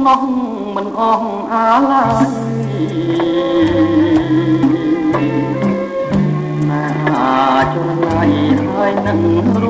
ននឹកត្រណោះមិនអស់អាឡាយណាជនណាយហើយនឹងរូ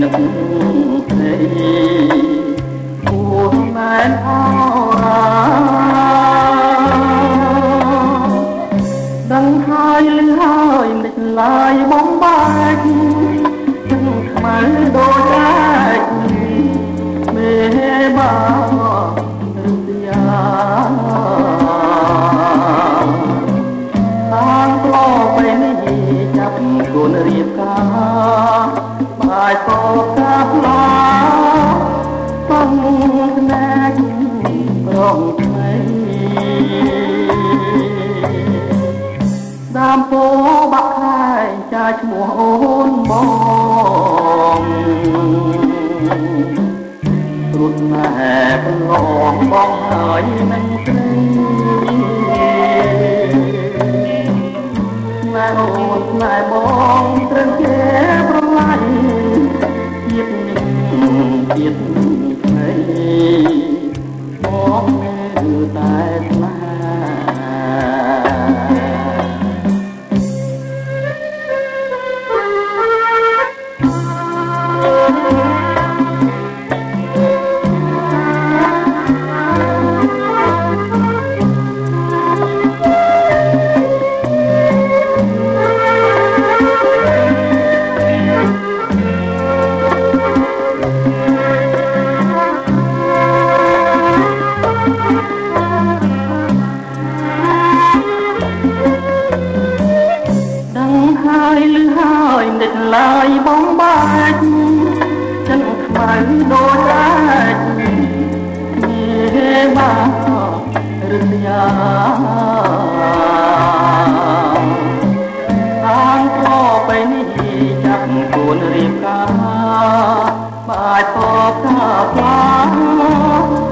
នឹកស្រីគួរមែន សំស្នេហ៍រងថ្មីដើមពោបាក់ខាយចាឈ្មោះអូនបងរួតណែកន្លងបងហើយមិនស្រីណែអូនណែបងត្រឹមគេប្រឡាញ់ទៀតនេះទៀតថ្មី បងនៅតែ ឡើយបងបាច់ចិនខ្មៅដូចអាចមេបារឹសយ៉ាអានក៏ไปនេះចាប់គួនរៀបការបាយតបថាផ្លា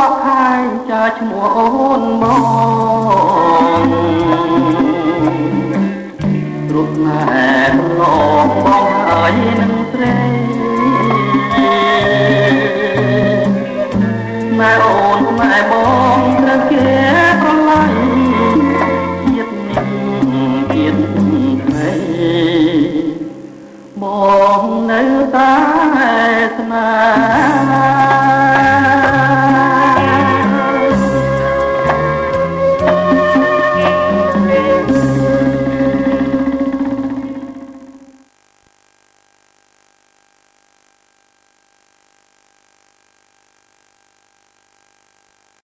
បាក់ខាយចាឈ្មោះអូនបងរុកណែឡងបងហើយនឹងស្រីម៉ែអូនម៉ែបងត្រូវគេប្រឡាយជាតិនេះជាតិថ្មីបងនៅតា